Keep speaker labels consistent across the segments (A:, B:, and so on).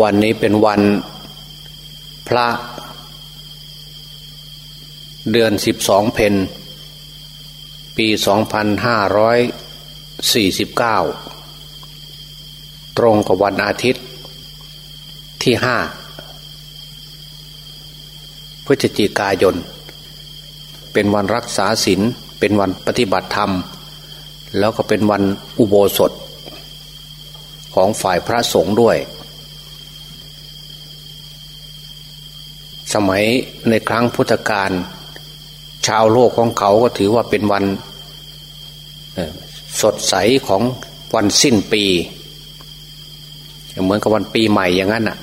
A: วันนี้เป็นวันพระเดือนสิบสองเพนปีสองพันห้าร้อยสี่สิบเก้าตรงกับวันอาทิตย์ที่ห้าพฤศจิกายน เป็นวันรักษาศีลเป็นวันปฏิบัติธรรม แล้วก็เป็นวันอุโบสถ ของฝ่ายพระสงฆ์ด้วย สมัยในครั้งพุทธกาลชาวโลกของเขาก็ถือว่าเป็นวันสดใสของวันสิ้นปี เหมือนกับวันปีใหม่อย่างนั้นอะ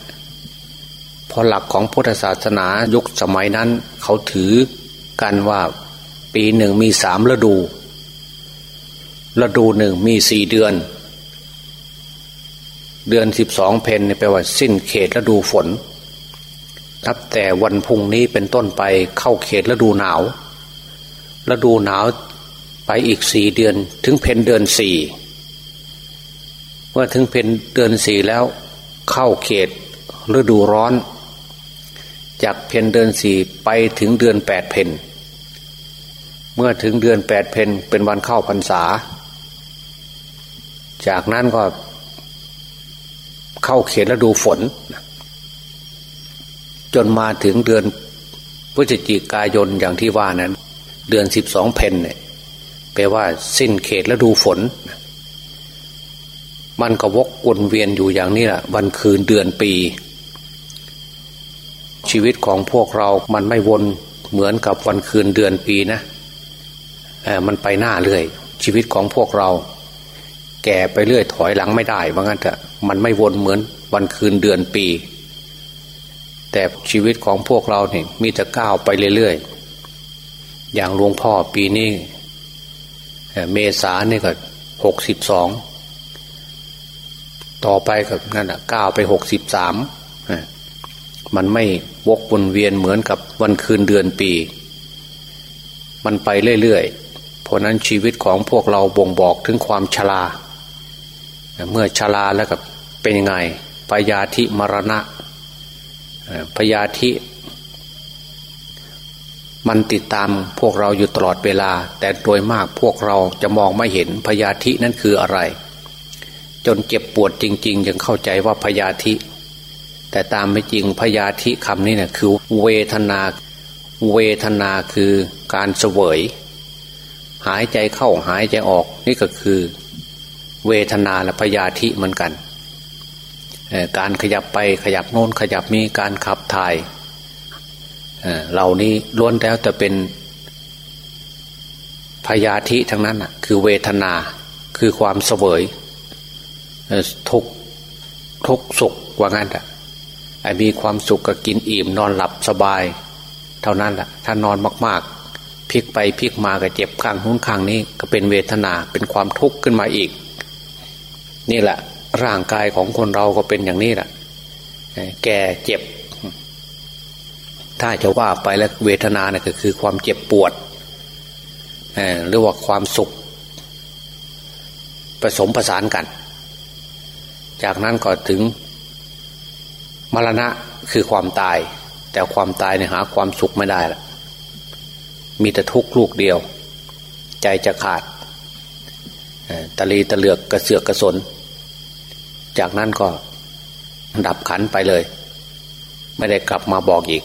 A: พอหลักของพุทธศาสนายุคสมัยนั้น เขาถือกันว่าปีหนึ่งมีสามฤดู ฤดูหนึ่งมีสี่เดือน เดือนสิบสองเพนแปลว่าสิ้นเขตฤดูฝน นับแต่วันพุ่งนี้เป็นต้นไปเข้าเขตฤดูหนาวฤดูหนาวไปอีกสี่เดือน ถึงเพนเดือนสี่เมื่อถึงเพนเดือนสี่แล้ว เข้าเขตฤดูร้อน จากเพนเดือนสี่ไปถึงเดือนแปดเพนเมื่อถึงเดือนแปดเพนเป็นวันเข้าพรรษา จากนั้นก็เข้าเขตฤดูฝน จนมาถึงเดือนพฤศจิกายนอย่างที่ว่านั้น เดือนสิบสองเพนเนี่ยแปลว่าสิ้นเขตฤดูฝน มันก็วกวนเวียนอยู่อย่างนี้แหละวันคืนเดือนปี ชีวิตของพวกเรามันไม่วนเหมือนกับวันคืนเดือนปีนะมันไปหน้าเรื่อย ชีวิตของพวกเรา แก่ไปเรื่อยถอยหลังไม่ได้ว่างั้นเถอะมันไม่วนเหมือนวันคืนเดือนปี แต่ชีวิตของพวกเราเนี่ยมีแต่ก้าวไปเรื่อยๆ อย่างหลวงพ่อปีนี้เมษาเนี่ยก็หกสิบสองต่อไปก็นั่นอะก้าวไปหกสิบสามมันไม่วกวนเวียนเหมือนกับวันคืนเดือนปี มันไปเรื่อยๆ เพราะนั้นชีวิตของพวกเราบ่งบอกถึงความชรา เมื่อชราแล้วกับเป็นยังไงพยาธิมรณะ พยาธิมันติดตามพวกเราอยู่ตลอดเวลา แต่โดยมากพวกเราจะมองไม่เห็นพยาธินั้นคืออะไร จนเจ็บปวดจริงๆยังเข้าใจว่าพยาธิ แต่ตามไม่จริงพยาธิคำนี้เนะ่ยคือเวทนา เวทนาคือการเสวย หายใจเข้าหายใจออกนี่ก็คือ เวทนาและพยาธิเหมือนกัน การขยับไปขยับโน้นขยับมีการขับถ่ายเหล่านี้ล้วนแล้วแต่เป็นพยาธิทั้งนั้นคือเวทนาคือความเสวยทุกทุกสุขว่างั้นอะไอ้มีความสุขก็กินอิ่มนอนหลับสบาย เท่านั้นแหละถ้านอนมากๆพลิกไปพลิกมาก็เจ็บข้างนู้นข้างนี้ก็เป็นเวทนาเป็นความทุกข์ขึ้นมาอีก นี่แหละ ร่างกายของคนเราก็เป็นอย่างนี้แหละแก่เจ็บ ถ้าจะว่าไปแล้วเวทนาเนี่ยก็คือความเจ็บปวดหรือว่าความสุข ผสมผสานกัน จากนั้นก็ถึงมรณะคือความตาย แต่ความตายเนี่ยหาความสุขไม่ได้ละมีแต่ทุกข์ลูกเดียว ใจจะขาดตะลีตะเลือกกระเสือกกระสน จากนั้นก็ดับขันไปเลย ไม่ได้กลับมาบอกอีก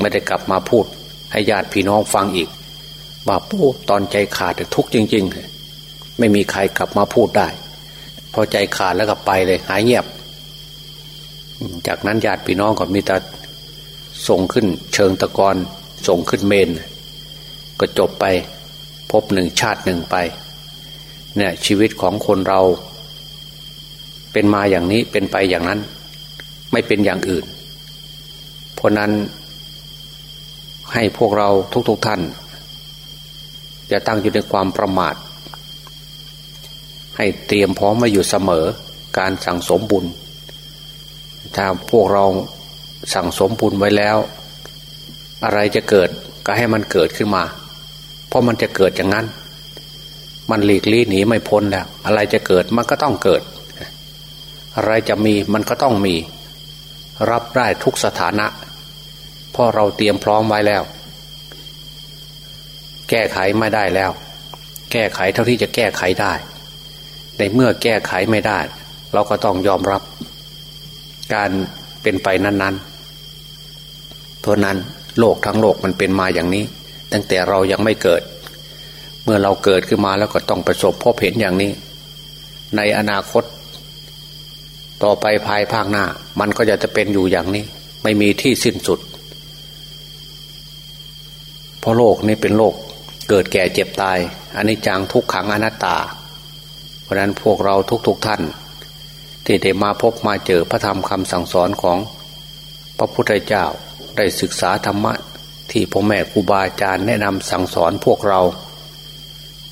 A: ไม่ได้กลับมาพูด ให้ญาติพี่น้องฟังอีกว่าปู้ตอนใจขาดทุกข์จริง ๆ ไม่มีใครกลับมาพูดได้ พอใจขาดแล้วก็ไปเลย หายเงียบ จากนั้นญาติพี่น้องก็มีแต่ส่งขึ้น เชิงตะกอนส่งขึ้นเมน ก็จบไป พบหนึ่งชาติหนึ่งไป เนี่ยชีวิตของคนเรา เป็นมาอย่างนี้เป็นไปอย่างนั้น ไม่เป็นอย่างอื่น เพราะนั้นให้พวกเราทุกๆทท่าน อย่าตั้งอยู่ในความประมาท ให้เตรียมพร้อมมาอยู่เสมอการสั่งสมบุญ ถ้าพวกเราสั่งสมบุญไว้แล้ว อะไรจะเกิดก็ให้มันเกิดขึ้นมา เพราะมันจะเกิดอย่างนั้น มันหลีกลี่หนีไม่พ้นแล้ว อะไรจะเกิดมันก็ต้องเกิด อะไรจะมีมันก็ต้องมี รับได้ทุกสถานะเพราะเราเตรียมพร้อมไว้แล้ว แก้ไขไม่ได้แล้ว แก้ไขเท่าที่จะแก้ไขได้ ในเมื่อแก้ไขไม่ได้ เราก็ต้องยอมรับ การเป็นไปนั้นๆ เพราะนั้นโลกทั้งโลกมันเป็นมาอย่างนี้ ตั้งแต่เรายังไม่เกิด เมื่อเราเกิดขึ้นมาแล้วก็ต้องประสบพบเห็นอย่างนี้ ในอนาคต ต่อไปภายภาคหน้า มันก็จะจะเป็นอยู่อย่างนี้ ไม่มีที่สิ้นสุด เพราะโลกนี้เป็นโลกเกิดแก่เจ็บตายอันนี้จังทุกขังอนัตตา เพราะนั้นพวกเราทุกๆทท่าน ที่ได้มาพบมาเจอพระธรรมคำสั่งสอนของ พระพุทธเจ้าได้ศึกษาธรรมะ ที่พ่อแม่ครูบาอาจารย์แนะนำสั่งสอนพวกเรา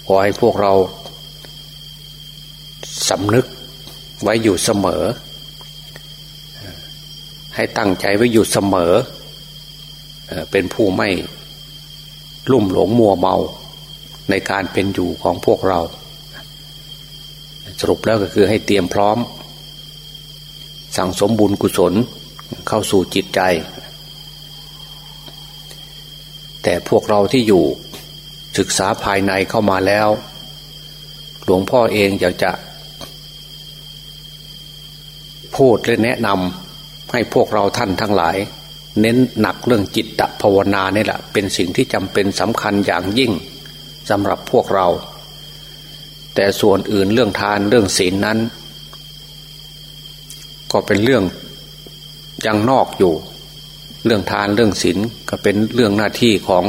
A: ขอให้พวกเราสำนึก ไว้อยู่เสมอ ให้ตั้งใจไว้อยู่เสมอ เป็นผู้ไม่ลุ่มหลงมัวเมาในการเป็นอยู่ของพวกเรา สรุปแล้วก็คือให้เตรียมพร้อม สั่งสมบุญกุศลเข้าสู่จิตใจ แต่พวกเราที่อยู่ศึกษาภายในเข้ามาแล้ว หลวงพ่อเองอยากจะ พูดและแนะนำให้พวกเราท่านทั้งหลาย เน้นหนักเรื่องจิตตภาวนาเนี่แหละเป็นสิ่งที่จำเป็นสำคัญอย่างยิ่งสำหรับพวกเรา แต่ส่วนอื่นเรื่องทานเรื่องศีลนั้น ก็เป็นเรื่องยังนอกอยู่ เรื่องทานเรื่องศีลก็เป็นเรื่องหน้าที่ของ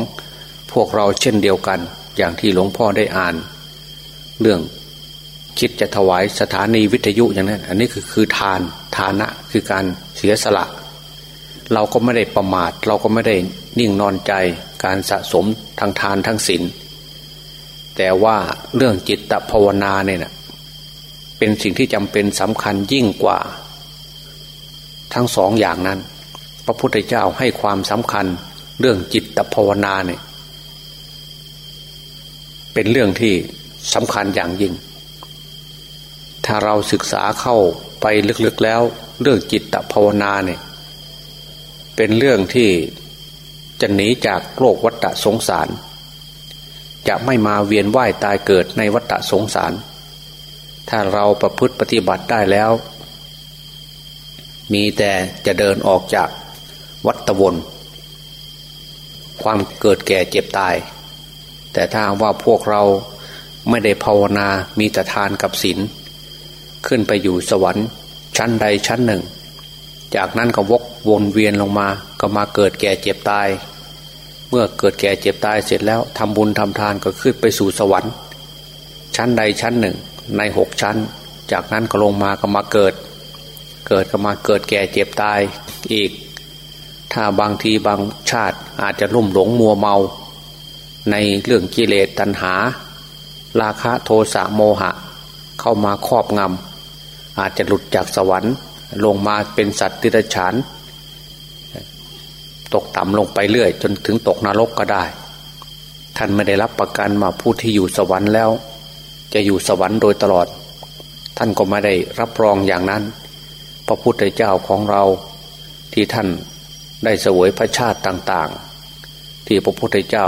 A: พวกเราเช่นเดียวกัน อย่างที่หลวงพ่อได้อ่าน เรื่อง คิดจะถวายสถานีวิทยุอย่างนั้น อันนี้คือคือทานทานะคือการเสียสละ เราก็ไม่ได้ประมาท เราก็ไม่ได้นิ่งนอนใจการสะสมทางทานทั้งศีลแต่ว่าเรื่องจิตภาวนาเนี่ยนะเป็นสิ่งที่จำเป็นสำคัญยิ่งกว่า ทั้งสองอย่างนั้น พระพุทธเจ้าให้ความสำคัญเรื่องจิตภาวนาเนี่ยเป็นเรื่องที่สำคัญอย่างยิ่ง ถ้าเราศึกษาเข้าไปลึกๆแล้ว เรื่องจิตภาวนาเนี่ย เป็นเรื่องที่จะหนีจากโลกวัฏสงสาร จะไม่มาเวียนว่ายตายเกิดในวัฏสงสาร ถ้าเราประพฤติปฏิบัติได้แล้ว มีแต่จะเดินออกจากวัฏวน ความเกิดแก่เจ็บตาย แต่ถ้าว่าพวกเราไม่ได้ภาวนา มีแต่ทานกับศีล ขึ้นไปอยู่สวรรค์ชั้นใดชั้นหนึ่ง จากนั้นก็วกวนเวียนลงมาก็มาเกิดแก่เจ็บตาย เมื่อเกิดแก่เจ็บตายเสร็จแล้วทำบุญทำทานก็ขึ้นไปสู่สวรรค์ ชั้นใดชั้นหนึ่ง ในหกชั้น จากนั้นก็ลงมาก็มาเกิด เกิดก็มาเกิดแก่เจ็บตายอีก ถ้าบางทีบางชาติอาจจะลุ่มหลงมัวเมา ในเรื่องกิเลสตัณหา ราคะโทสะโมหะ เข้ามาครอบงำ อาจจะหลุดจากสวรรค์ ลงมาเป็นสัตว์ติรฉานตกต่ำลงไปเรื่อย จนถึงตกนรกก็ได้ ท่านไม่ได้รับประกันมาผู้ที่อยู่สวรรค์แล้ว จะอยู่สวรรค์โดยตลอด ท่านก็ไม่ได้รับรองอย่างนั้น พระพุทธเจ้าของเราที่ท่านได้เสวยพระชาติต่างๆ ที่พระพุทธเจ้า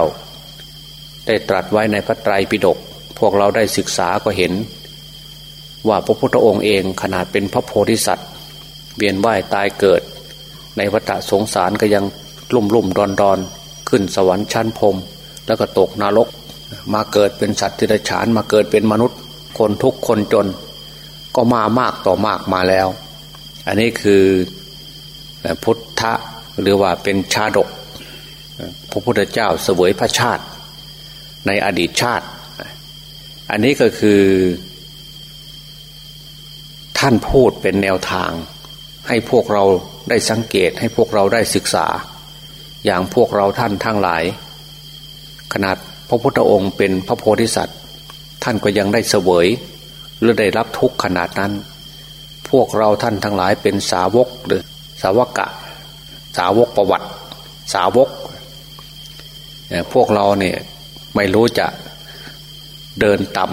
A: ได้ตรัสไว้ในพระไตรปิฎกพวกเราได้ศึกษาก็เห็น ว่าพระพุทธองค์เองขนาดเป็นพระโพธิสัตว์เวียนว่ายตายเกิด ในวัฏสงสารก็ยังลุ่มลุ่มดอนดอนขึ้นสวรรค์ชั้นพรมแล้วก็ตกนรก มาเกิดเป็นสัตว์ที่ไรฉานมาเกิดเป็นมนุษย์ คนทุกคนจน ก็มามากต่อมากมาแล้ว อันนี้คือพุทธะหรือว่าเป็นชาดก พระพุทธเจ้าเสวยพระชาติ ในอดีตชาติ อันนี้ก็คือ ท่านพูดเป็นแนวทาง ให้พวกเราได้สังเกตให้พวกเราได้ศึกษา อย่างพวกเราท่านทั้งหลาย ขนาดพระพุทธองค์เป็นพระโพธิสัตว์ ท่านก็ยังได้เสวยหรือได้รับทุกข์ขนาดนั้น พวกเราท่านทั้งหลายเป็นสาวกหรือสาวกะ สาวกประวัติ สาวกพวกเราเนี่ยไม่รู้จะเดินต่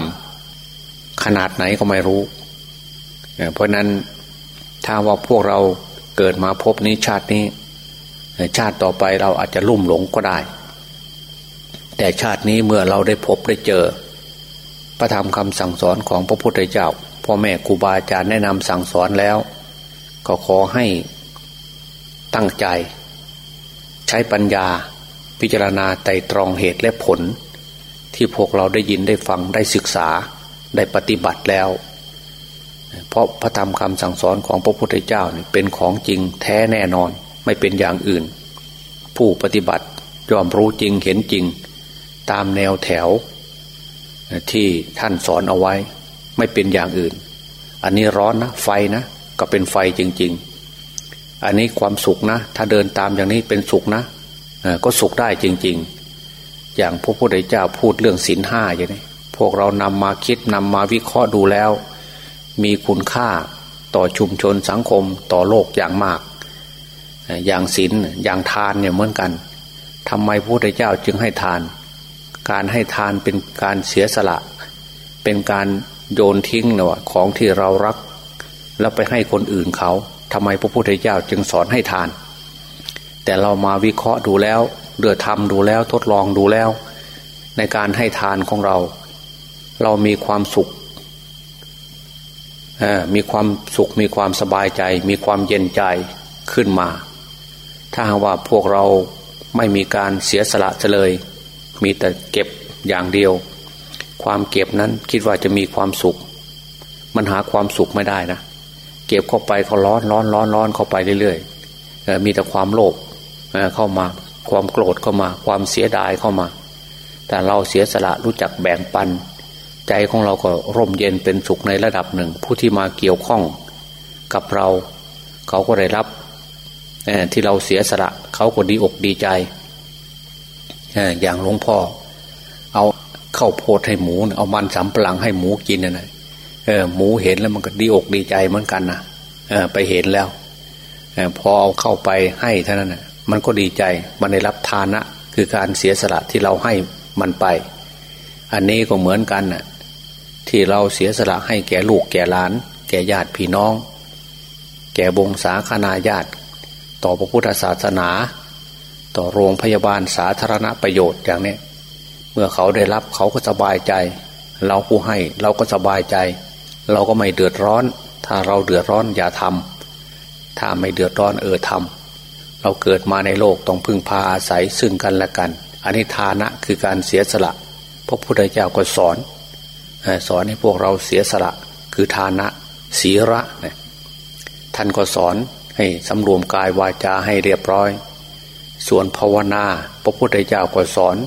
A: ำขนาดไหนก็ไม่รู้ เพราะนั้นถ้าว่าพวกเราเกิดมาพบนี้ชาตินี้ ชาติต่อไปเราอาจจะลุ่มหลงก็ได้ แต่ชาตินี้เมื่อเราได้พบได้เจอ พระธรรมคำสั่งสอนของพระพุทธเจ้าพ่อแม่ครูบาอาจารย์แนะนำสั่งสอนแล้ว ก็ขอให้ตั้งใจ ใช้ปัญญา พิจารณาไต่ตรองเหตุและผล ที่พวกเราได้ยินได้ฟังได้ศึกษาได้ปฏิบัติแล้ว เพราะพระธรรมคำสั่งสอนของพระพุทธเจ้าเป็นของจริงแท้แน่นอนไม่เป็นอย่างอื่น ผู้ปฏิบัติยอมรู้จริงเห็นจริง ตามแนวแถว ที่ท่านสอนเอาไว้ ไม่เป็นอย่างอื่น อันนี้ร้อนนะไฟนะก็เป็นไฟจริง ๆ อันนี้ความสุขนะ ถ้าเดินตามอย่างนี้เป็นสุขนะก็สุขได้จริง ๆ อย่างพระพุทธเจ้าพูดเรื่องศีลห้าอย่างนี้พวกเรานำมาคิดนำมาวิเคราะห์ดูแล้ว มีคุณค่าต่อชุมชนสังคมต่อโลกอย่างมาก อย่างศีลอย่างทานเนี่ยเหมือนกันทำไมพระพุทธเจ้าจึงให้ทาน การให้ทานเป็นการเสียสละ เป็นการโยนทิ้งนะวะของที่เรารัก แล้วไปให้คนอื่นเขาทำไมพระพุทธเจ้าจึงสอนให้ทาน แต่เรามาวิเคราะห์ดูแล้วเดือทำดูแล้วทดลองดูแล้ว ในการให้ทานของเรา เรามีความสุข มีความสุขมีความสบายใจ มีความเย็นใจขึ้นมา ถ้าว่าพวกเราไม่มีการเสียสละเลย มีแต่เก็บอย่างเดียว ความเก็บนั้นคิดว่าจะมีความสุข มันหาความสุขไม่ได้นะเก็บเข้าไปเขาร้อนร้อนร้อนร้อนเข้าไปเรื่อยๆมีแต่ความโลภเข้ามาความโกรธเข้ามา ความเสียดายเข้ามา แต่เราเสียสละรู้จักแบ่งปัน ใจของเราก็ร่มเย็นเป็นสุขในระดับหนึ่ง ผู้ที่มาเกี่ยวข้องกับเรา เขาก็ได้รับที่เราเสียสละเขาก็ดีอกดีใจอย่างหลวงพ่อ เอาเข้าโพดให้หมูเอามันสำปลังให้หมูกินนะหมูเห็นแล้วมันก็ดีอกดีใจเหมือนกันนะไปเห็นแล้วพอเอาเข้าไปให้เท่านั้นนะมันก็ดีใจมันได้รับทานะ คือการเสียสละที่เราให้มันไป อันนี้ก็เหมือนกันนะ่ะ ที่เราเสียสละให้แก่ลูกแก่หลาน แก่ญาติพี่น้อง แก่บงสาคณาญาติ ต่อพระพุทธศาสนา ต่อโรงพยาบาลสาธารณประโยชน์อย่างนี้เมื่อเขาได้รับเขาก็สบายใจ เราผู้ให้เราก็สบายใจ เราก็ไม่เดือดร้อน ถ้าเราเดือดร้อนอย่าทำถ้าไม่เดือดร้อนเออทำเราเกิดมาในโลกต้องพึ่งพาอาศัยซึ่งกันและกันอันนี้ทานะคือการเสียสละพระพุทธเจ้าก็สอน สอนให้พวกเราเสียสละคือทานะศีระเนี่ยท่านก็สอนให้สำรวมกายวาจาให้เรียบร้อย ส่วนภาวนา พระพุทธเจ้าก็สอน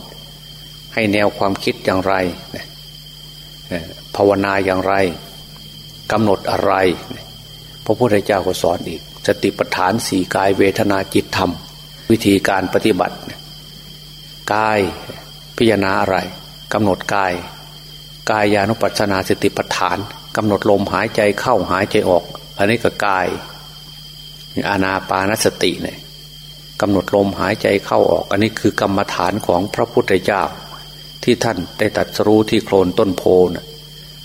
A: ให้แนวความคิดอย่างไรภาวนาอย่างไรกำหนดอะไร พระพุทธเจ้าก็สอนอีก สติปัฏฐานสี่กายเวทนาจิตธรรม วิธีการปฏิบัติ กายพิจารณาอะไรกำหนดกาย กายานุปัสนาสติปัฏฐานกำหนดลมหายใจเข้าหายใจออก อันนี้ก็กายอานาปานสติเนี่ยกำหนดลมหายใจเข้าออก อันนี้คือกรรมฐานของพระพุทธเจ้า ที่ท่านได้ตัดสรู้ที่โคลนต้นโพนะ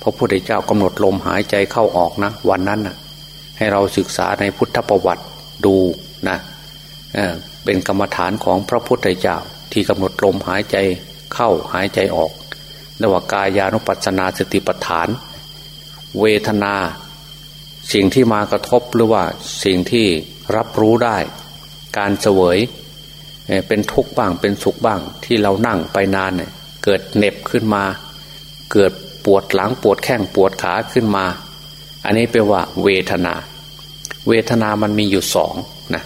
A: พระพุทธเจ้ากำหนดลมหายใจเข้าออกนะ วันนั้นนะให้เราศึกษาในพุทธประวัติดูนะเเป็นกรรมฐานของพระพุทธเจ้าที่กำหนดลมหายใจเข้าหายใจออก รียกว่ากายานุปัสนาสติปัฏฐาน เวทนา สิ่งที่มากระทบหรือว่าสิ่งที่รับรู้ได้ การเสวยเป็นทุกข์บ้างเป็นสุขบ้างที่เรานั่งไปนานเนี่ยเกิดเน็บขึ้นมา เกิดปวดหลังปวดแข้งปวดขาขึ้นมา อันนี้แปลว่า เวทนา เวทนามันมีอยู่สองนะ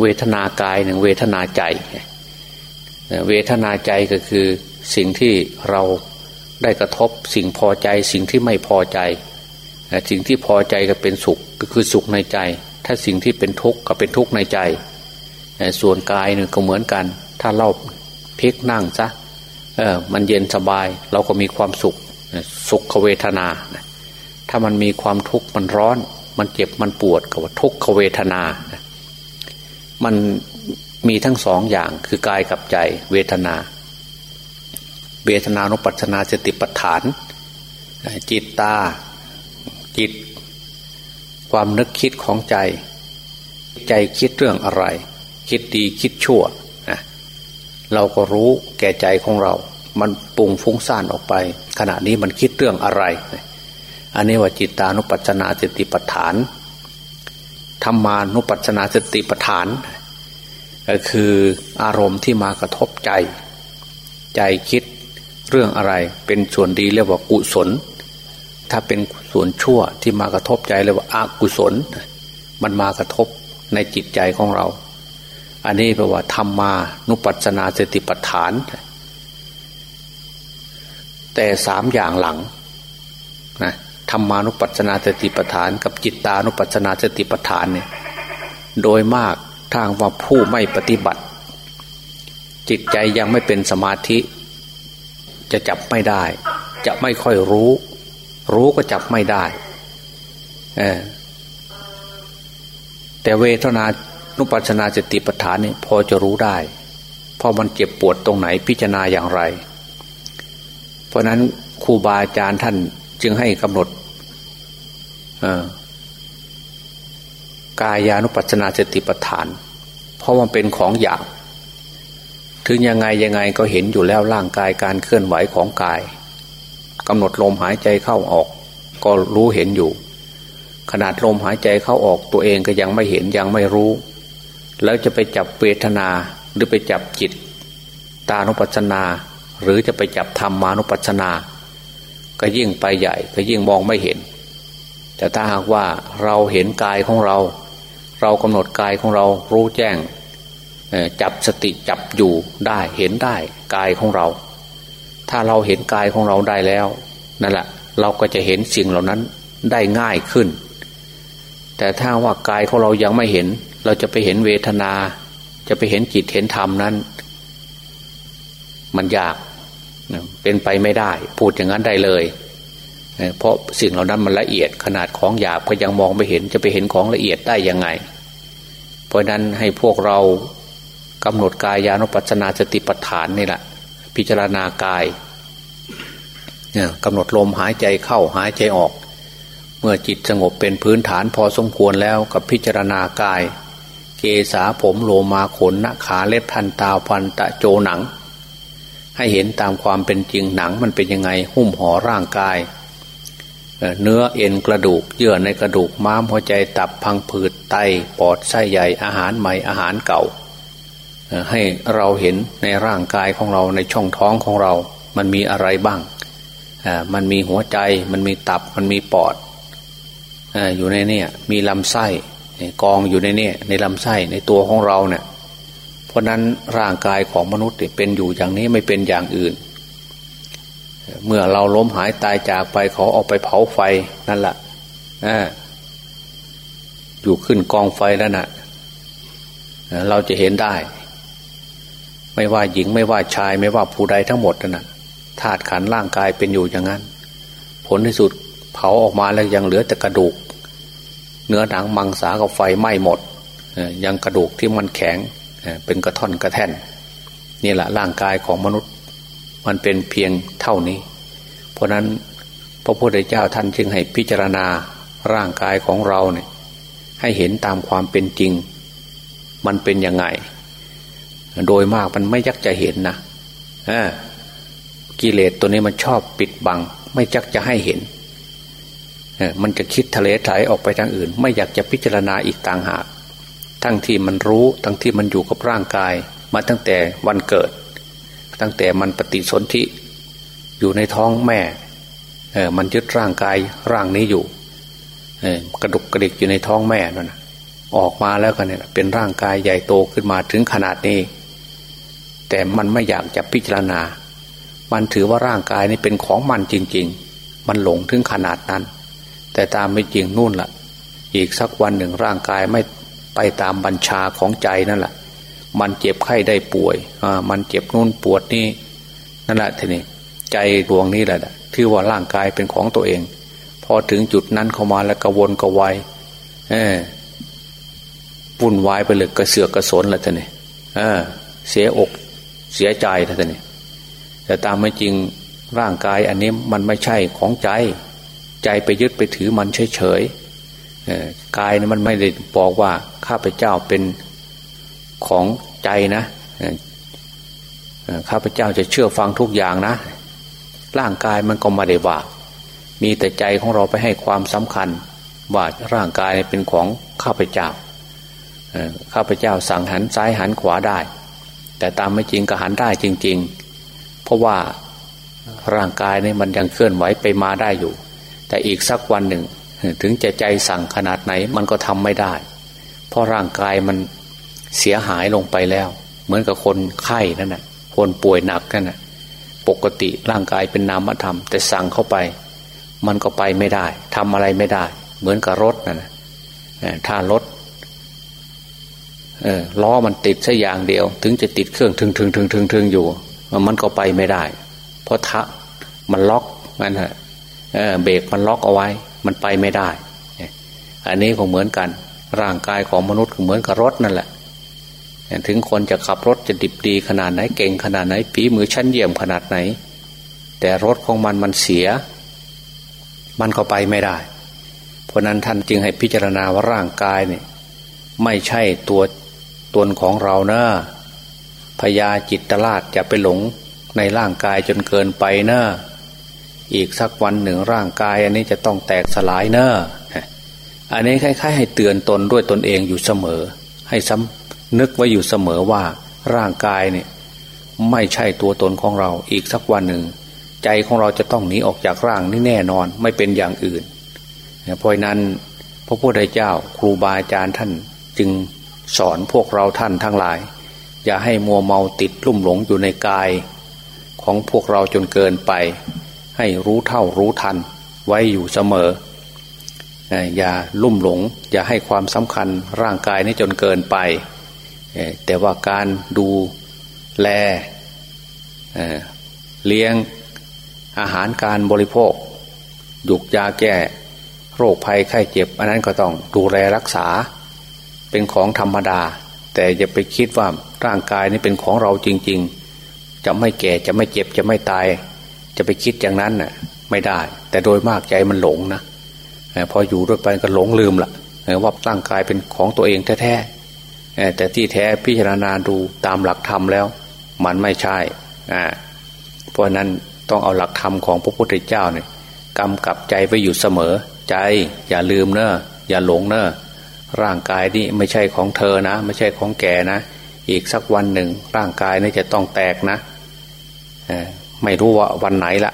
A: เวทนากายหนึ่งเวทนาใจ เวทนาใจก็คือสิ่งที่เรา ได้กระทบสิ่งพอใจสิ่งที่ไม่พอใจ สิ่งที่พอใจก็เป็นสุขก็คือสุขในใจ ถ้าสิ่งที่เป็นทุกข์ก็เป็นทุกข์ในใจ ส่วนกายเนี่ยก็เหมือนกัน ถ้าเราพลิกนั่งซะเออมันเย็นสบายเราก็มีความสุขสุขเวทนา ถ้ามันมีความทุกข์มันร้อน มันเจ็บมันปวดก็ว่าทุกขเวทนา มันมีทั้งสองอย่างคือกายกับใจเวทนา เวทนานุปัสนาสติปัฏฐาน จิตตา จิต ความนึกคิดของใจ ใจคิดเรื่องอะไร คิดดีคิดชั่วนะเราก็รู้แก่ใจของเรา มันปุ่งฟุ้งซ่านออกไป ขณะนี้มันคิดเรื่องอะไร อันนี้ว่าจิตานุปัจนาสติปัฏฐานธรรมานุปัจนาสติปัฏฐานก็คืออารมณ์ที่มากระทบใจ ใจคิด เรื่องอะไรเป็นส่วนดีเรียกว่ากุศล ถ้าเป็นส่วนชั่วที่มากระทบใจเรียกว่าอากุศล มันมากระทบในจิตใจของเรา อันนี้แปลว่าธรรมานุปัจนาสติปัฏฐาน แต่สามอย่างหลังนะธรรมานุปัจนาสติปัฏฐาน กับจิตตานุปัจนาสติปัฏฐานเนี่ยโดยมากทางว่าผู้ไม่ปฏิบัติ จิตใจยังไม่เป็นสมาธิ จะจับไม่ได้ จะไม่ค่อยรู้ รู้ก็จับไม่ได้แต่เวทนานุปัชนาสติปัฏฐานนี่พอจะรู้ได้เพราะมันเจ็บปวดตรงไหนพิจารณาอย่างไร เพราะนั้นครูบาอาจารย์ท่านจึงให้กำหนดกายานุปัชนาสติปัฏฐาน เพราะมันเป็นของหยาบ ถึงยังไงยังไงก็เห็นอยู่แล้วร่างกายการเคลื่อนไหวของกายกำหนดลมหายใจเข้าออก ก็รู้เห็นอยู่ ขนาดลมหายใจเข้าออกตัวเองก็ยังไม่เห็นยังไม่รู้ แล้วจะไปจับเวทนาหรือไปจับจิต ตานุปัชนา หรือจะไปจับธรรมานุปัชนา ก็ยิ่งไปใหญ่ ก็ยิ่งมองไม่เห็น แต่ถ้าหากว่าเราเห็นกายของเรา เรากำหนดกายของเรารู้แจ้ง จับสติจับอยู่ได้เห็นได้กายของเรา ถ้าเราเห็นกายของเราได้แล้วนั่นแหละเราก็จะเห็นสิ่งเหล่านั้นได้ง่ายขึ้น แต่ถ้าว่ากายของเรายังไม่เห็น เราจะไปเห็นเวทนา จะไปเห็นจิตเห็นธรรมนั้น มันยากเป็นไปไม่ได้ พูดอย่างนั้นได้เลย เพราะสิ่งเหล่านั้นมันละเอียดขนาดของหยาบก็ยังมองไม่เห็นจะไปเห็นของละเอียดได้ยังไง เพราะนั้นให้พวกเรา กำหนดกายานุปัจนาสติปัฏฐานนี่แหละพิจารณากายเนี่ยกำหนดลมหายใจเข้าหายใจออก เมื่อจิตสงบเป็นพื้นฐานพอสมควรแล้วกับพิจารณากาย เกษาผมโลมาขนนขาเล็บทันตาฟันตะโจหนัง ให้เห็นตามความเป็นจริงหนังมันเป็นยังไงหุ้มห่อร่างกาย เนื้อเอ็นกระดูกเยื่อในกระดูกม้ามหัวใจตับพังผืดไตปอดไส้ใหญ่อาหารใหม่อาหารเก่า ให้เราเห็นในร่างกายของเราในช่องท้องของเรา มันมีอะไรบ้าง มันมีหัวใจ มันมีตับ มันมีปอด อยู่ในนี่มีลำไส้กองอยู่ในนี่ในลำไส้ในตัวของเราเนี่ย เพราะนั้นร่างกายของมนุษย์เป็นอยู่อย่างนี้ไม่เป็นอย่างอื่น เมื่อเราล้มหายตายจากไปเขาเอาไปเผาไฟนั่นแหละอยู่ขึ้นกองไฟแล้วนะ่ะเราจะเห็นได้ ไม่ว่าหญิงไม่ว่าชายไม่ว่าผู้ใดทั้งหมดนะ่ะธาตุขันร่างกายเป็นอยู่อย่างนั้น ผลที่สุดเผาออกมาแล้วยังเหลือแต่กระดูก เนื้อหนังมังสากับไฟไหม้หมดยังกระดูกที่มันแข็งเป็นกระท่อนกระแท่นนี่แหละร่างกายของมนุษย์ มันเป็นเพียงเท่านี้ เพราะนั้นพระพุทธเจ้าท่านจึงให้พิจารณาร่างกายของเราเนี่ยให้เห็นตามความเป็นจริง มันเป็นยังไง โดยมากมันไม่ยักจะเห็นนะกิเลสตัวนี้มันชอบปิดบัง ไม่ยักจะให้เห็นมันจะคิดทะเลถลายออกไปทางอื่น ไม่อยากจะพิจารณาอีกต่างหาก ทั้งที่มันรู้ ทั้งที่มันอยู่กับร่างกาย มาตั้งแต่วันเกิด ตั้งแต่มันปฏิสนธิอยู่ในท้องแม่เออมันยึดร่างกายร่างนี้อยู่เออกระดุกกระดิกอยู่ในท้องแม่นั่นออกมาแล้วกันเนี่ยเป็นร่างกายใหญ่โตขึ้นมาถึงขนาดนี้ แต่มันไม่อยากจะพิจารณา มันถือว่าร่างกายนี้เป็นของมันจริง ๆ มันหลงถึงขนาดนั้น แต่ตามไม่จริงนู่นละ่ะ อีกสักวันหนึ่งร่างกายไม่ไปตามบัญชาของใจนั่นแหละ มันเจ็บไข้ได้ป่วย อ่า มันเจ็บนู่นปวดนี่ นั่นแหละทีนี้ใจดวงนี้แหละที่ว่าร่างกายเป็นของตัวเอง พอถึงจุดนั้นเข้ามาแล้วกระวนกระวาย เออวุ่นวายไปเลยกระเสือกกระสนละท่านี่เออ เสียอก เสียใจท่านนี่แต่ตามไม่จริงร่างกายอันนี้มันไม่ใช่ของใจ ใจไปยึดไปถือมันเฉยเฉยกายนี่มันไม่ได้บอกว่าข้าพเจ้าเป็นของใจนะข้าพเจ้าจะเชื่อฟังทุกอย่างนะ ร่างกายมันก็ม่ได้ว่า มีแต่ใจของเราไปให้ความสำคัญว่าร่างกายเป็นของข้าพเจ้าข้าพเจ้าสั่งหันซ้ายหันขวาได้ แต่ตามไม่จริงก็หันได้จริง ๆ เพราะว่าร่างกายนี่มันยังเคลื่อนไหวไปมาได้อยู่ แต่อีกสักวันหนึ่ง ถึงจะใจสั่งขนาดไหนมันก็ทำไม่ได้ เพราะร่างกายมันเสียหายลงไปแล้ว เหมือนกับคนไข้นั่นแหะคนป่วยหนักนั่นแหะปกติร่างกายเป็นนามธรรม แต่สั่งเข้าไป มันก็ไปไม่ได้ทำอะไรไม่ได้ เหมือนกับรถนั่นแหะถ้ารถ ล้อมันติดแค่อย่างเดียว ถึงจะติดเครื่องถึงถึงถึงถึงถึงอยู่ มันก็ไปไม่ได้ เพราะทะมันล็อกนั่นฮะเบรกมันล็อกเอาไว้ มันไปไม่ได้ อันนี้ก็เหมือนกัน ร่างกายของมนุษย์ก็เหมือนกับรถนั่นแหละถึงคนจะขับรถจะดิบดีขนาดไหนเก่งขนาดไหนฝีมือชั้นเยี่ยมขนาดไหน แต่รถของมันมันเสีย มันก็ไปไม่ได้ เพราะนั้นท่านจึงให้พิจารณาว่าร่างกายเนี่ยไม่ใช่ตัว ตนของเราเนะพยาจิตตลาดจะไปหลงในร่างกายจนเกินไปเนะอีกสักวันหนึ่งร่างกาย อันนี้จะต้องแตกสลายเนะอันนี้คล้ายๆ ให้เตือนตนด้วยตนเองอยู่เสมอ ให้ซ้ำนึกไว้อยู่เสมอว่าร่างกายเนี่ยไม่ใช่ตัวตนของเรา อีกสักวันหนึ่ง ใจของเราจะต้องหนีออกจากร่างนี่แน่นอน ไม่เป็นอย่างอื่นเพราะนั้นพระพุทธเจ้าครูบาอาจารย์ท่านจึง สอนพวกเราท่านทั้งหลาย อย่าให้มัวเมาติดลุ่มหลงอยู่ในกาย ของพวกเราจนเกินไป ให้รู้เท่ารู้ทันไว้อยู่เสมอ อย่าลุ่มหลง อย่าให้ความสำคัญร่างกายนี้จนเกินไป แต่ว่าการดูแลเลี้ยงอาหารการบริโภคยุกยาแก้ โรคภัยไข้เจ็บ อันนั้นก็ต้องดูแลรักษา เป็นของธรรมดา แต่อย่าไปคิดว่าร่างกายนี้เป็นของเราจริง ๆ จะไม่แก่จะไม่เจ็บจะไม่ตาย จะไปคิดอย่างนั้นน่ะไม่ได้ แต่โดยมากใจมันหลงนะพออยู่ด้วยไปก็หลงลืมละว่าร่างกายเป็นของตัวเองแท้ๆแต่ที่แท้พิจารณาดูตามหลักธรรมแล้ว มันไม่ใช่เพราะนั้นต้องเอาหลักธรรมของพระพุทธเจ้าเนี่ยกำกับใจไว้อยู่เสมอ ใจอย่าลืมเนอะอย่าหลงเนอะ ร่างกายนี่ไม่ใช่ของเธอนะ ไม่ใช่ของแกนะ อีกสักวันหนึ่ง ร่างกายนี่จะต้องแตกนะไม่รู้ว่าวันไหนละ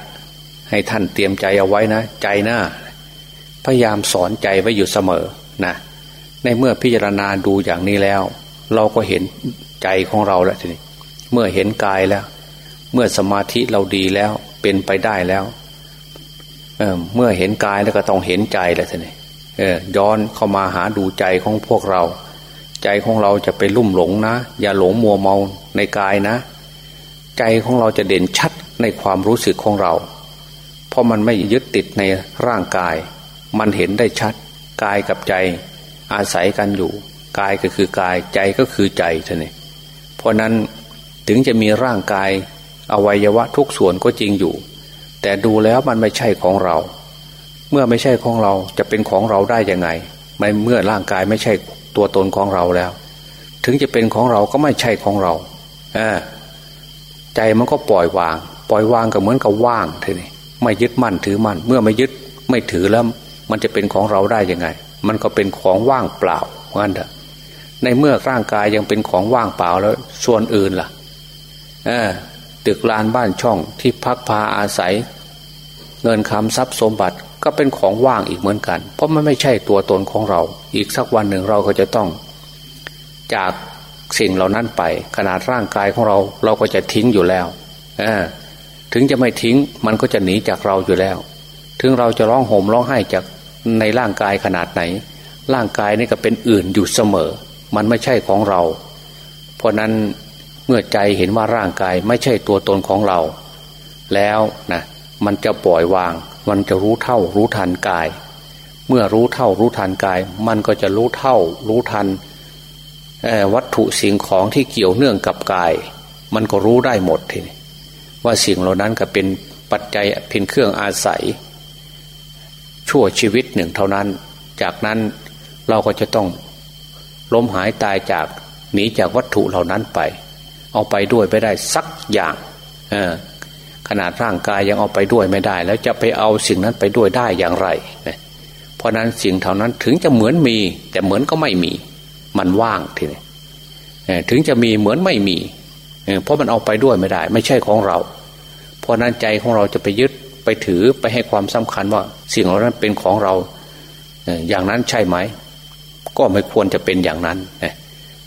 A: ให้ท่านเตรียมใจเอาไว้นะ ใจนะพยายามสอนใจไว้อยู่เสมอนะในเมื่อพิจารณาดูอย่างนี้แล้ว เราก็เห็นใจของเราแล้วทีนี้เมื่อเห็นกายแล้ว เมื่อสมาธิเราดีแล้วเป็นไปได้แล้วเเมื่อเห็นกายแล้วก็ต้องเห็นใจแล้วทีนี้ ย้อนเข้ามาหาดูใจของพวกเรา ใจของเราจะไปลุ่มหลงนะ อย่าหลงมัวเมาในกายนะ ใจของเราจะเด่นชัดในความรู้สึกของเรา เพราะมันไม่ยึดติดในร่างกาย มันเห็นได้ชัด กายกับใจอาศัยกันอยู่ กายก็คือกายใจก็คือใจท่านเองเพราะนั้นถึงจะมีร่างกายอวัยวะทุกส่วนก็จริงอยู่ แต่ดูแล้วมันไม่ใช่ของเรา เมื่อไม่ใช่ของเราจะเป็นของเราได้ยังไงไม่เมื่อร่างกายไม่ใช่ตัวตนของเราแล้ว ถึงจะเป็นของเราก็ไม่ใช่ของเราอใจมันก็ปล่อยวาง ปล่อยวางก็เหมือนกับว่างทีนี้ไม่ยึดมั่นถือมั่นเมื่อไม่ยึดไม่ถือแล้ว มันจะเป็นของเราได้ยังไง มันก็เป็นของว่างเปล่างั้นเถอะในเมื่อร่างกายยังเป็นของว่างเปล่าแล้ว ส่วนอื่นล่ะตึกลานบ้านช่องที่พักพาอาศัย เงินคำทรัพย์สมบัติ ก็เป็นของว่างอีกเหมือนกัน เพราะมันไม่ใช่ตัวตนของเรา อีกสักวันหนึ่งเราก็จะต้อง จากสิ่งเหล่านั้นไป ขนาดร่างกายของเราเราก็จะทิ้งอยู่แล้วถึงจะไม่ทิ้งมันก็จะหนีจากเราอยู่แล้ว ถึงเราจะร้องโห่มร้องไห้จากในร่างกายขนาดไหน ร่างกายนี่ก็เป็นอื่นอยู่เสมอ มันไม่ใช่ของเรา เพราะนั้นเมื่อใจเห็นว่าร่างกายไม่ใช่ตัวตนของเรา แล้วนะมันจะปล่อยวาง มันจะรู้เท่ารู้ทันกาย เมื่อรู้เท่ารู้ทันกาย มันก็จะรู้เท่ารู้ทันวัตถุสิ่งของที่เกี่ยวเนื่องกับกาย มันก็รู้ได้หมดทีนี้ว่าสิ่งเหล่านั้นก็เป็นปัจจัยเป็นเครื่องอาศัย ชั่วชีวิตหนึ่งเท่านั้น จากนั้นเราก็จะต้องล้มหายตายจากหนีจากวัตถุเหล่านั้นไป เอาไปด้วยไม่ได้สักอย่าง นาดร่างกายยังเอาไปด้วยไม่ได้ แล้วจะไปเอาสิ่งนั้นไปด้วยได้อย่างไร เพราะนั้นสิ่งเท่านั้นถึงจะเหมือนมี แต่เหมือนก็ไม่มี มันว่างทีนี้ถึงจะมีเหมือนไม่มี เพราะมันเอาไปด้วยไม่ได้ ไม่ใช่ของเรา เพราะนั้นใจของเราจะไปยึดไปถือไปให้ความสำคัญว่า สิ่งเหล่านั้นเป็นของเราอย่างนั้นใช่ไหม ก็ไม่ควรจะเป็นอย่างนั้น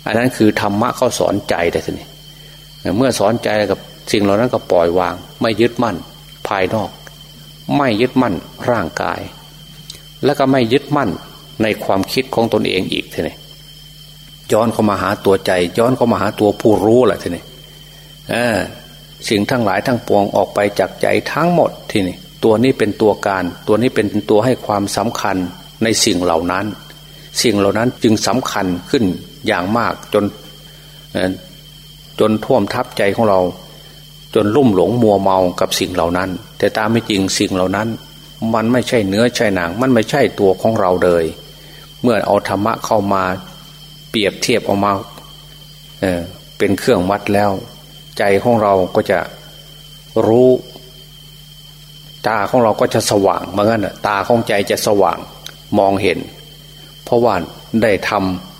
A: อันนั้นคือธรรมะเขาสอนใจแต่ทีนี้เมื่อสอนใจกับ สิ่งเหล่านั้นก็ปล่อยวาง ไม่ยึดมั่น ภายนอก ไม่ยึดมั่นร่างกาย แล้วก็ไม่ยึดมั่นในความคิดของตนเองอีกทีนี้ย้อนเข้ามาหาตัวใจ ย้อนเข้ามาหาตัวผู้รู้แหละทีนี้สิ่งทั้งหลายทั้งปวงออกไปจากใจทั้งหมดทีนี้ตัวนี้เป็นตัวการ ตัวนี้เป็นตัวให้ความสำคัญในสิ่งเหล่านั้น สิ่งเหล่านั้นจึงสำคัญขึ้นอย่างมากจนจนท่วมทับใจของเรา จนลุ่มหลงมัวเมากับสิ่งเหล่านั้น แต่ตามไม่จริงสิ่งเหล่านั้น มันไม่ใช่เนื้อใช่หนัง มันไม่ใช่ตัวของเราเลย เมื่อเอาธรรมะเข้ามาเปรียบเทียบออกมาเเป็นเครื่องวัดแล้ว ใจของเราก็จะรู้ ตาของเราก็จะสว่างเหมือนกันตาของใจจะสว่างมองเห็น เพราะว่าได้ท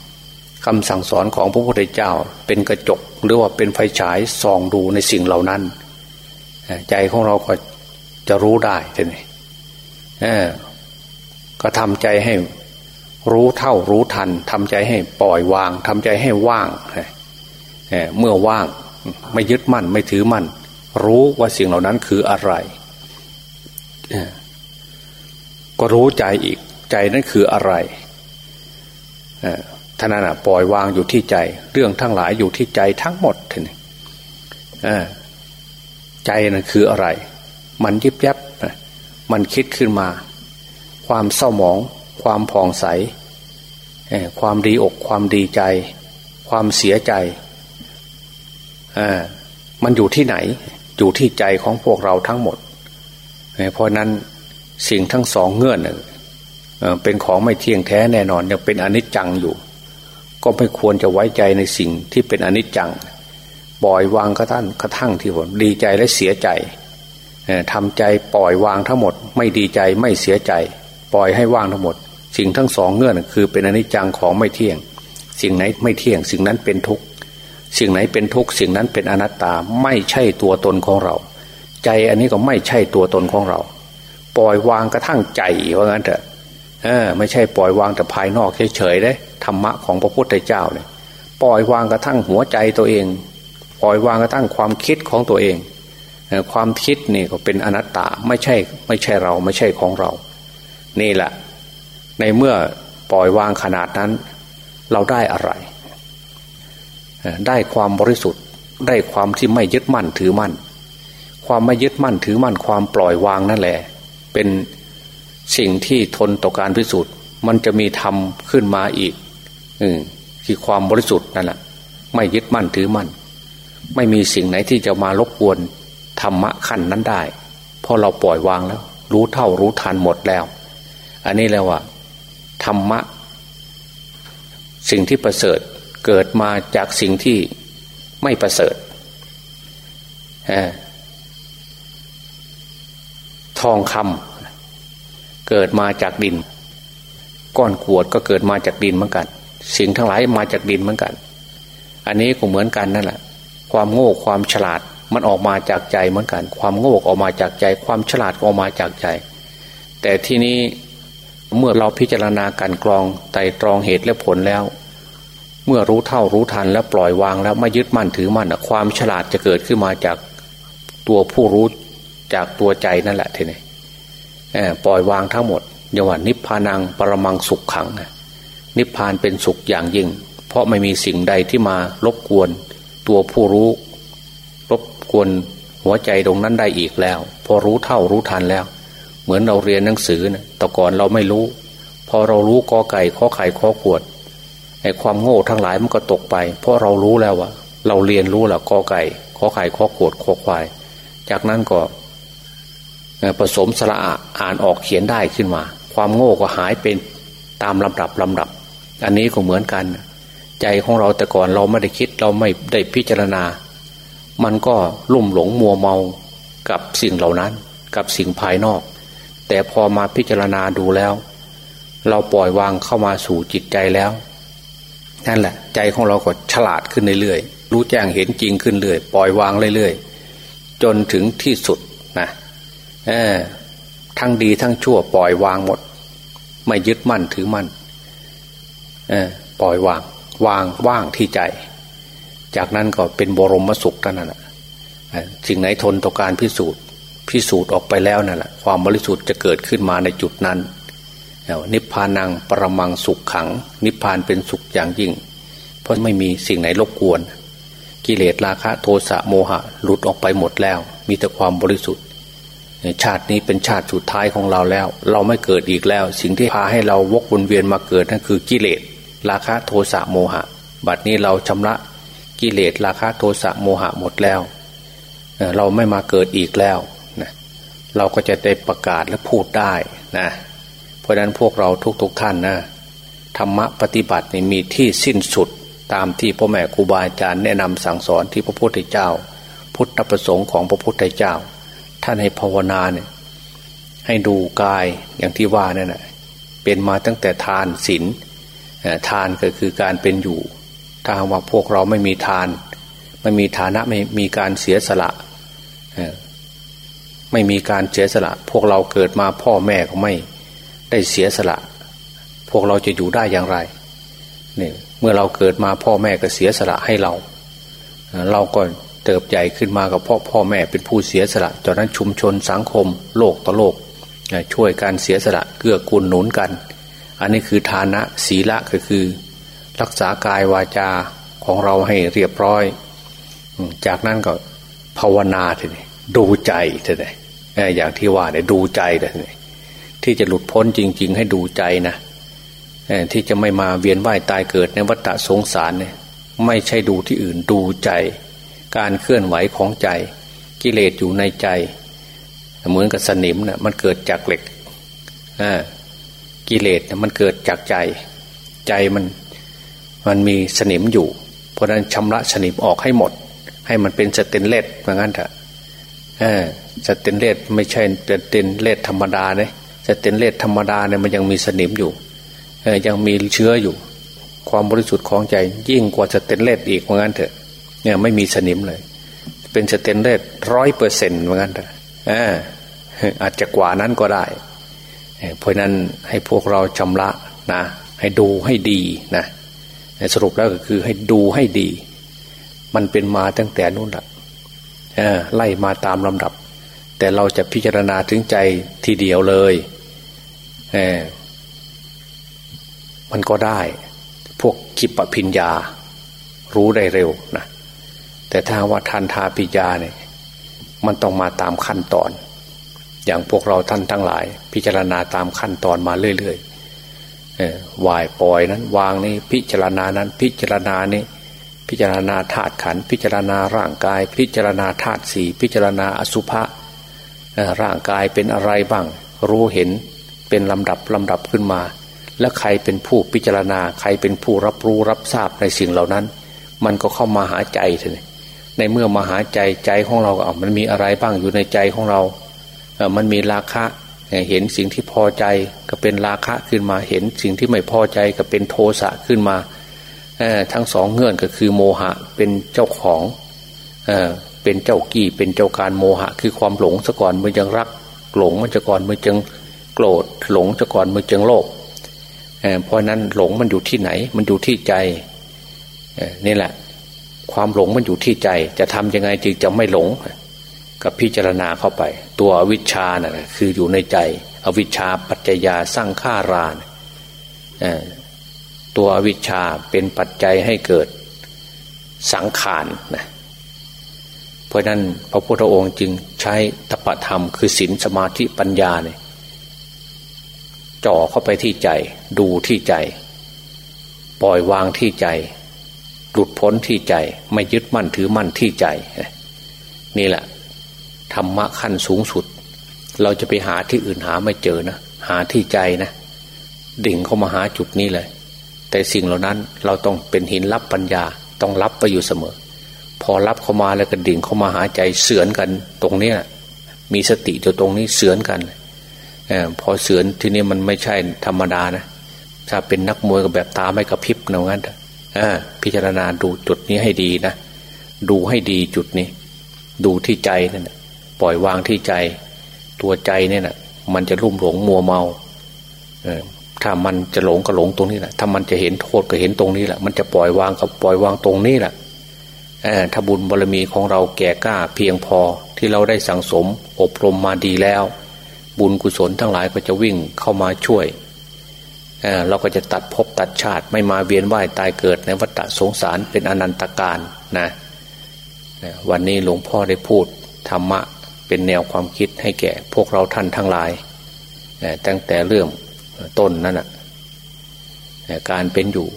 A: ำคำสั่งสอนของพระพุทธเจ้าเป็นกระจก หรือว่าเป็นไฟฉายส่องดูในสิ่งเหล่านั้น ใจของเราก็จะรู้ได้ทีนี้ก็ทำใจให้รู้เท่ารู้ทันทำใจให้ปล่อยวางทำใจให้ว่างเมื่อว่างไม่ยึดมั่นไม่ถือมั่น รู้ว่าสิ่งเหล่านั้นคืออะไร ก็รู้ใจอีกใจนั้นคืออะไร ท่านั้นปล่อยวางอยู่ที่ใจ เรื่องทั้งหลายอยู่ที่ใจทั้งหมดทีนี้ใจนั้นคืออะไร มันยิบยับมันคิดขึ้นมา ความเศร้าหมอง ความผ่องใสความดีอกความดีใจ ความเสียใจมันอยู่ที่ไหน อยู่ที่ใจของพวกเราทั้งหมด เพราะนั้นสิ่งทั้งสองเงื่อนเป็นของไม่เที่ยงแท้แน่นอนยังเป็นอนิจจังอยู่ ก็ไม่ควรจะไว้ใจในสิ่งที่เป็นอนิจจังปล่อยวางกระทั่งกระทั่งที่ผมดีใจและเสียใจทำใจปล่อยวางทั้งหมด ไม่ดีใจไม่เสียใจ ปล่อยให้ว่างทั้งหมด สิ่งทั้งสองเงื่อนคือเป็นอนิจจังของไม่เที่ยง สิ่งไหนไม่เที่ยง สิ่งนั้นเป็นทุกข์สิ่งไหนเป็นทุกข์สิ่งนั้นเป็นอนัตตาไม่ใช่ตัวตนของเรา ใจอันนี้ก็ไม่ใช่ตัวตนของเรา ปล่อยวางกระทั่งใจว่างั้นเถอะ เออไม่ใช่ปล่อยวางแต่ภายนอกเฉยๆเลยธรรมะของพระพุทธเจ้าเนี่ยปล่อยวางกระทั่งหัวใจตัวเอง ปล่อยวางกระทั่งความคิดของตัวเอง ความคิดนี่ก็เป็นอนัตตาไม่ใช่ไม่ใช่เราไม่ใช่ของเรา นี่แหละ ในเมื่อปล่อยวางขนาดนั้น เราได้อะไร ได้ความบริสุทธิ์ได้ความที่ไม่ยึดมั่นถือมั่น ความไม่ยึดมั่นถือมั่นความปล่อยวางนั่นแหละ เป็น สิ่งที่ทนต่อการพิสูจน์ มันจะมีธรรมขึ้นมาอีกอืคือความบริสุทธิ์นั่นแหละไม่ยึดมั่นถือมั่น ไม่มีสิ่งไหนที่จะมารบกวนธรรมะขั้นนั้นได้เพราะเราปล่อยวางแล้ว รู้เท่ารู้ทันหมดแล้ว อันนี้แล้วว่าธรรมะ สิ่งที่ประเสริฐเกิดมาจากสิ่งที่ไม่ประเสริฐทองคำ เกิดมาจากดิน ก้อนกวดก็เกิดมาจากดินเหมือนกัน สิ่งทั้งหลายมาจากดินเหมือนกัน อันนี้ก็เหมือนกันนั่นแหละความโง่ความฉลาดมันออกมาจากใจเหมือนกัน ความโง่ออกมาจากใจ ความฉลาดออกมาจากใจ แต่ที่นี้เมื่อเราพิจารณาการกรองไต่ตรองเหตุและผลแล้ว เมื่อรู้เท่ารู้ทันแล้วปล่อยวางแล้วไม่ยึดมั่นถือมั่นความฉลาดจะเกิดขึ้นมาจากตัวผู้รู้จากตัวใจนั่นแหละทีนี้ ปล่อยวางทั้งหมดยว่านิพพานังปรมังสุขขัง นิพพานเป็นสุขอย่างยิ่ง เพราะไม่มีสิ่งใดที่มารบกวน ตัวผู้รู้ รบกวนหัวใจตรงนั้นได้อีกแล้ว พอรู้เท่ารู้ทันแล้ว เหมือนเราเรียนหนังสือนะแต่ก่อนเราไม่รู้ พอเรารู้กอไก่ข้อไข่ข้อขวดไอ้ความโง่ทั้งหลายมันก็ตกไป เพราะเรารู้แล้วว่าเราเรียนรู้แล้วกอไก่ข้อไข่ข้อขวดข้อควาย จากนั้นก็ ผสมสระอ่านออกเขียนได้ขึ้นมา ความโง่ก็หายเป็นตามลำดับลำดับ อันนี้ก็เหมือนกัน ใจของเราแต่ก่อนเราไม่ได้คิดเราไม่ได้พิจารณา มันก็ลุ่มหลงมัวเมากับสิ่งเหล่านั้น กับสิ่งภายนอก แต่พอมาพิจารณาดูแล้ว เราปล่อยวางเข้ามาสู่จิตใจแล้วนั่นแหละ ใจของเราก็ฉลาดขึ้นเรื่อยๆรู้แจ้งเห็นจริงขึ้นเรื่อยปล่อยวางเรื่อยๆจนถึงที่สุดนะ ทั้งดีทั้งชั่วปล่อยวางหมด ไม่ยึดมั่นถือมั่นเออปล่อยวาง วางว่างที่ใจ จากนั้นก็เป็นบรมสุขนั่นแหละสิ่งไหนทนต่อการพิสูจน์ พิสูจน์ออกไปแล้วนั่นแหละความบริสุทธิ์จะเกิดขึ้นมาในจุดนั้นนิพพานังปรมังสุขขัง นิพพานเป็นสุขอย่างยิ่ง เพราะไม่มีสิ่งไหนรบกวน กิเลสราคะโทสะโมหะหลุดออกไปหมดแล้ว มีแต่ความบริสุทธิ์ ชาตินี้เป็นชาติสุดท้ายของเราแล้ว เราไม่เกิดอีกแล้ว สิ่งที่พาให้เราวกวนเวียนมาเกิดนั่นคือกิเลสราคะโทสะโมหะ บัดนี้เราชำระกิเลสราคะโทสะโมหะหมดแล้วเราไม่มาเกิดอีกแล้วนะเราก็จะได้ประกาศและพูดได้นะเพราะนั้นพวกเราทุกๆทท่านนะธรรมะปฏิบัตินี่มีที่สิ้นสุดตามที่พ่อแม่ครูบาอาจารย์แนะนำสั่งสอนที่พระพุทธเจ้า พุทธประสงค์ของพระพุทธเจ้า ท่านให้ภาวนาเนี่ย ให้ดูกายอย่างที่ว่านั่นแหะเป็นมาตั้งแต่ทานศีลทานก็คือการเป็นอยู่ ถ้าว่าพวกเราไม่มีทาน ไม่มีฐานะไม่มีการเสียสละไม่มีการเสียสละ พวกเราเกิดมาพ่อแม่ก็ไม่ได้เสียสละ พวกเราจะอยู่ได้อย่างไรเนี่ยเมื่อเราเกิดมาพ่อแม่ก็เสียสละให้เรา เราก็ เติบใหญ่ขึ้นมากับพ่อพ่อแม่เป็นผู้เสียสละจากนั้นชุมชนสังคม โลกต่อโลก ช่วยการเสียสละเกื้อกูลหนุนกัน อันนี้คือทานะศีละก็คือ รักษากายวาจาของเราให้เรียบร้อย จากนั้นก็ภาวนาทีนี้ดูใจทีนี้อย่างที่ว่าเนี่ยดูใจทีนี้ที่จะหลุดพ้นจริง ๆ ให้ดูใจนะที่จะไม่มาเวียนว่ายตายเกิดในวัฏสงสารเนี่ยไม่ใช่ดูที่อื่นดูใจ การเคลื่อนไหวของใจ กิเลสอยู่ในใจ เหมือนกับสนิมเนี่ยมันเกิดจากเหล็กกิเลสมันเกิดจากใจ ใจมันมันมีสนิมอยู่ เพราะนั้นชำระสนิมออกให้หมด ให้มันเป็นสเตนเลสเหมือนกันเถอะสเตนเลสไม่ใช่สเตนเลสธรรมดาเนี่ยสเตนเลสธรรมดาเนี่ยมันยังมีสนิมอยู่ยังมีเชื้ออยู่ ความบริสุทธิ์ของใจยิ่งกว่าสเตนเลสอีกเหมือนกันเถอะ เนี่ยไม่มีสนิมเลย เป็นสเตนเลสร้อยเปอร์เซ็นต์เหมือนกันเถอะอาจจะกว่านั้นก็ได้ เพราะนั้นให้พวกเราชำระนะ ให้ดูให้ดีนะสรุปแล้วก็คือให้ดูให้ดี มันเป็นมาตั้งแต่นู้นแหละไล่มาตามลำดับ แต่เราจะพิจารณาถึงใจทีเดียวเลยมันก็ได้ พวกคิปปิญญา รู้ได้เร็วนะ แต่ถ้าว่าทันทาปิญาเนี่ย มันต้องมาตามขั้นตอน อย่างพวกเราท่านทั้งหลาย พิจารณาตามขั้นตอนมาเรื่อยๆวายปล่อยนั้น วางนี่พิจารณานั้น พิจารณานี้พิจารณาธาตุขันพิจารณาร่างกาย พิจารณาธาตุสีพิจารณาอสุภะร่างกายเป็นอะไรบ้าง รู้เห็นเป็นลำดับลำดับขึ้นมา แล้วใครเป็นผู้พิจารณาใครเป็นผู้รับรู้รับทราบในสิ่งเหล่านั้น มันก็เข้ามาหาใจเลย ในเมื่อมาหาใจใจของเราอะมันมีอะไรบ้างอยู่ในใจของเราเออมันมีราคะเห็นสิ่งที่พอใจก็เป็นราคะขึ้นมาเห็นสิ่งที่ไม่พอใจก็เป็นโทสะขึ้นมาทั้งสองเงื่อนก็คือโมหะเป็นเจ้าของเอเป็นเจ้ากี้เป็นเจ้าการโมหะ คือความหลงซะก่อนมันยังรัก หลงมันจะก่อนมันจึงโกรธหลงจะก่อนมันจึงโลภเพราะนั้นหลงมันอยู่ที่ไหน มันอยู่ที่ใจนี่แหละ ความหลงมันอยู่ที่ใจ จะทำยังไงจึงจะไม่หลง กับพิจารณาเข้าไป ตัวอวิชชานะ่ะคืออยู่ในใจ อวิชชาปัจจยาสร้างฆารานตัวอวิชชาเป็นปัจจัยให้เกิดสังขารนะเพราะนั้นพระพุทธองค์จึงใช้ตปธรรม คือศีลสมาธิปัญญาเนี่ยจ่อเข้าไปที่ใจ ดูที่ใจ ปล่อยวางที่ใจ หลุดพ้นที่ใจ ไม่ยึดมั่นถือมั่นที่ใจ นี่แหละธรรมะขั้นสูงสุด เราจะไปหาที่อื่นหาไม่เจอนะหาที่ใจนะ ดิ่งเข้ามาหาจุดนี้เลย แต่สิ่งเหล่านั้นเราต้องเป็นหินรับปัญญาต้องรับไปอยู่เสมอ พอรับเข้ามาแล้วก็ดิ่งเข้ามาหาใจเสือนกัน ตรงเนี้ยมีสติอยู่ตรงนี้เสือนกันอพอเสือนที่นี่มันไม่ใช่ธรรมดานะถ้าเป็นนักมวยก็แบบตาไม่กระพริบนะงั้น พิจารณาดูจุดนี้ให้ดีนะ ดูให้ดีจุดนี้ ดูที่ใจนั่นปล่อยวางที่ใจ ตัวใจเนี่ยนะมันจะรุ่มหลงมัวเมาถ้ามันจะหลงก็หลงตรงนี้แหละถ้ามันจะเห็นโทษก็เห็นตรงนี้แหละมันจะปล่อยวางก็ปล่อยวางตรงนี้แหละถ้าบุญบารรมีของเราแก่กล้าเพียงพอที่เราได้สั่งสมอบรมมาดีแล้ว บุญกุศลทั้งหลายก็จะวิ่งเข้ามาช่วย เราก็จะตัดภพตัดชาติไม่มาเวียนว่ายตายเกิดในวัฏสงสารเป็นอนันตการนะวันนี้หลวงพ่อได้พูดธรรมะเป็นแนวความคิดให้แก่พวกเราท่านทั้งหลาย ตั้งแต่เรื่องต้นนั่นแหะการเป็นอยู่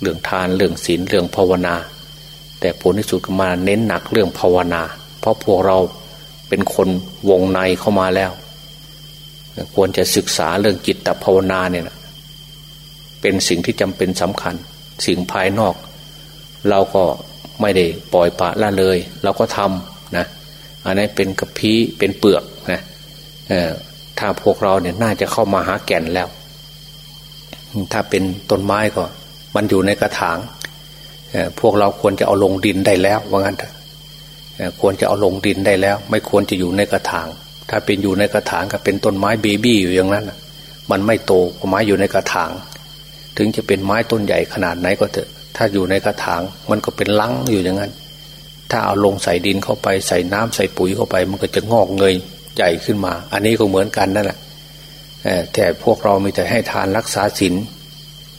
A: เรื่องทานเรื่องศีลเรื่องภาวนา แต่ผลที่สุดมาเน้นหนักเรื่องภาวนา เพราะพวกเราเป็นคนวงในเข้ามาแล้ว ควรจะศึกษาเรื่องจิตตภาวนาเนี่ยนะ เป็นสิ่งที่จำเป็นสำคัญ สิ่งภายนอก เราก็ไม่ได้ปล่อยปะละเลย เราก็ทำนะอันนี้เป็นกระพี้เป็นเปลือกนะถ้าพวกเราเนี่ยน่าจะเข้ามาหาแก่นแล้ว ถ้าเป็นต้นไม้ก็ มันอยู่ในกระถางพวกเราควรจะเอาลงดินได้แล้วว่างั้นควรจะเอาลงดินได้แล้ว ไม่ควรจะอยู่ในกระถาง ถ้าเป็นอยู่ในกระถางก็เป็นต้นไม้เบบี้อยู่อย่างนั้นมันไม่โตไม้อยู่ในกระถาง ถึงจะเป็นไม้ต้นใหญ่ขนาดไหนก็เถอะ ถ้าอยู่ในกระถางมันก็เป็นลังอยู่อย่างนั้น ถ้าเอาลงใส่ดินเข้าไปใส่น้ำใส่ปุ๋ยเข้าไป มันก็จะงอกเงยใหญ่ขึ้นมา อันนี้ก็เหมือนกันนั่นแหละแต่พวกเรามีแต่ให้ทานรักษาศีล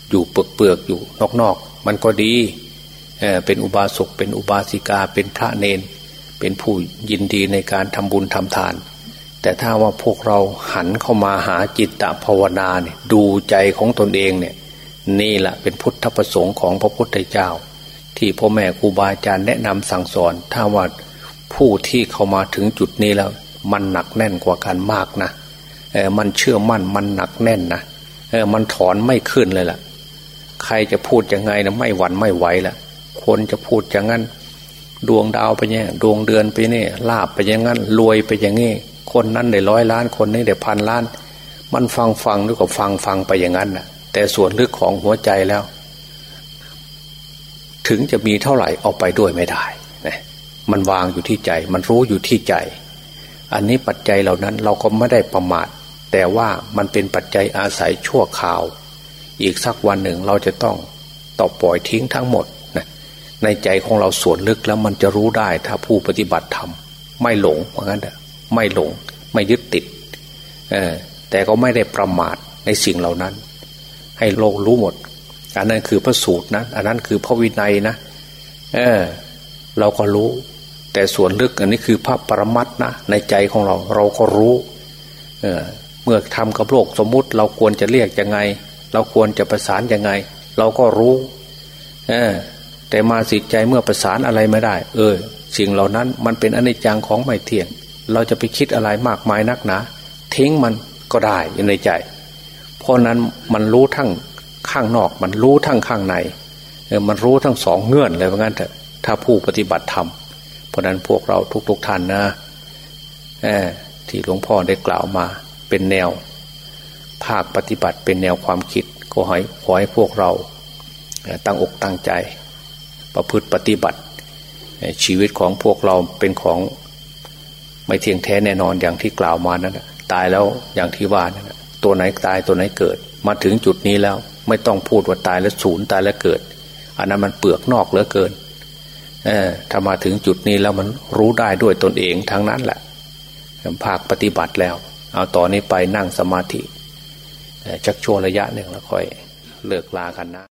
A: อยู่เปลือกเปลือกอยู่นอกๆมันก็ดีเเป็นอุบาสกเป็นอุบาสิกาเป็นพระเนน เป็นผู้ยินดีในการทำบุญทำทาน แต่ถ้าว่าพวกเราหันเข้ามาหาจิตตภาวนาเนี่ยดูใจของตนเองเนี่ย นี่แหละเป็นพุทธประสงค์ของพระพุทธเจ้า ที่พ่อแม่ครูบาอาจารย์แนะนำสั่งสอน ถ้าว่าผู้ที่เข้ามาถึงจุดนี้แล้ว มันหนักแน่นกว่ากันมากนะเออมันเชื่อมั่นมันหนักแน่นนะเออมันถอนไม่ขึ้นเลยล่ะ ใครจะพูดยังไงนะไม่หวั่นไม่ไหวละคนจะพูดอย่างนั้น ดวงดาวไปเนี่ยดวงเดือนไปนี่ลาบไปอย่างนั้นรวยไปอย่างนี้คนนั้นได้ร้อยล้านคนนี้ได้พันล้าน มันฟังฟังด้วยกับฟังฟังไปอย่างนั้นนะ แต่ส่วนลึกของหัวใจแล้ว ถึงจะมีเท่าไหร่เอาไปด้วยไม่ได้นะมันวางอยู่ที่ใจ มันรู้อยู่ที่ใจ อันนี้ปัจจัยเหล่านั้นเราก็ไม่ได้ประมาท แต่ว่ามันเป็นปัจจัยอาศัยชั่วคราว อีกสักวันหนึ่งเราจะต้องต่อปล่อยทิ้งทั้งหมดนะในใจของเราส่วนลึกแล้วมันจะรู้ได้ถ้าผู้ปฏิบัติทำไม่หลงเพราะงั้นไม่หลงไม่ยึดติดแต่ก็ไม่ได้ประมาทในสิ่งเหล่านั้น ให้โลกรู้หมด อันนั้นคือพระสูตรนะ อันนั้นคือพระวินัยนะ เออ เราก็รู้ แต่ส่วนลึกอันนี้คือพระปรมัตนะในใจของเรา เราก็รู้ เออ เมื่อทำกับโลกสมมุติ เราควรจะเรียกยังไง เราควรจะประสานยังไง เราก็รู้ เออ แต่มาสิใจเมื่อประสานอะไรไม่ได้ เออ สิ่งเหล่านั้นมันเป็นอนิจจังของไม่เที่ยง เราจะไปคิดอะไรมากมายนักหนาทิ้งมันก็ได้ในใจ เพราะนั้นมันรู้ทั้งข้างนอก มันรู้ทั้งข้างในเออมันรู้ทั้งสองเงื่อนเลยว่าะงั้นถ้าผู้ปฏิบัติธรรมราะนั้นพวกเราทุกๆทท่านนะที่หลวงพ่อได้กล่าวมาเป็นแนว ภาคปฏิบัติเป็นแนวความคิด ก็ให้ขอให้พวกเราตั้งอกตั้งใจ ประพฤติปฏิบัติ ชีวิตของพวกเราเป็นของไม่เที่ยงแท้แน่นอนอย่างที่กล่าวมานั้นตายแล้วอย่างที่ว่านั้น ตัวไหนตายตัวไหนเกิด มาถึงจุดนี้แล้วไม่ต้องพูดว่าตายแล้วศูนย์ตายแล้วเกิด อันนั้นมันเปลือกนอกเหลือเกินถ้ามาถึงจุดนี้แล้วมันรู้ได้ด้วยตนเองทั้งนั้นแหละภาคปฏิบัติแล้ว เอาต่อนนี้ไปนั่งสมาธิชักช่วระยะหนึ่งแล้วค่อยเลิกลากันนะ